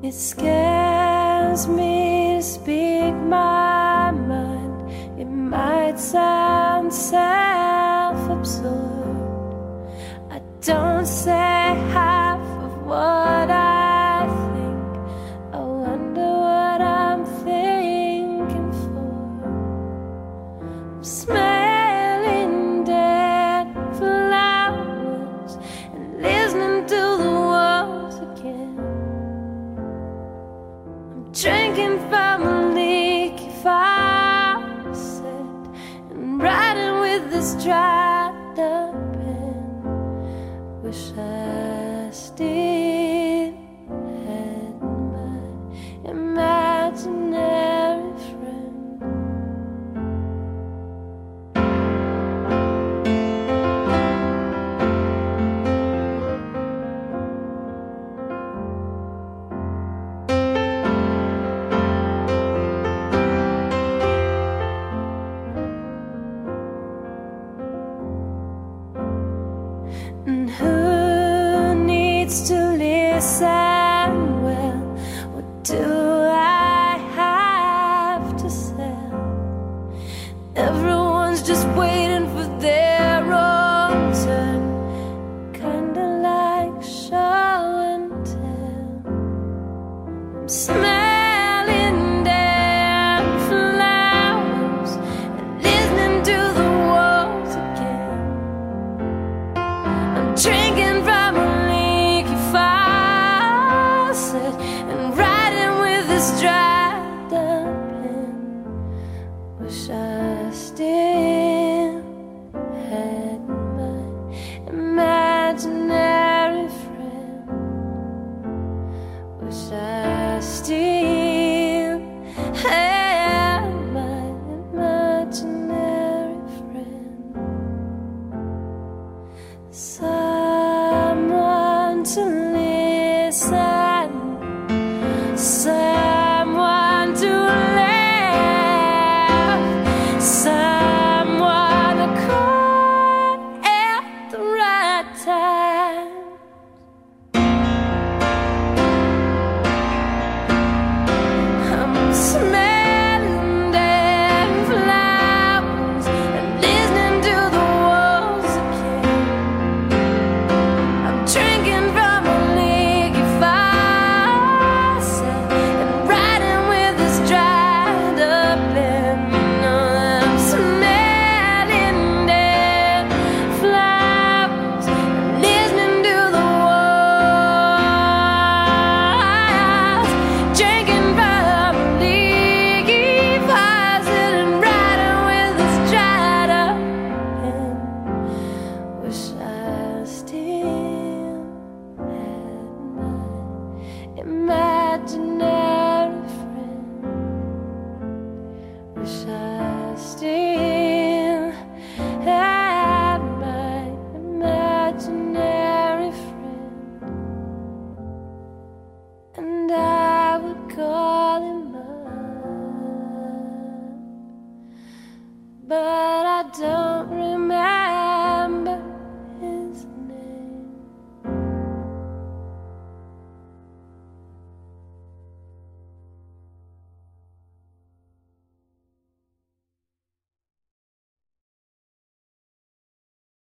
It scares me to speak my mind. It might sound self absorbed. I don't say half of what I think. I wonder what I'm thinking for. I'm this dried up pen. Wish I do Imagine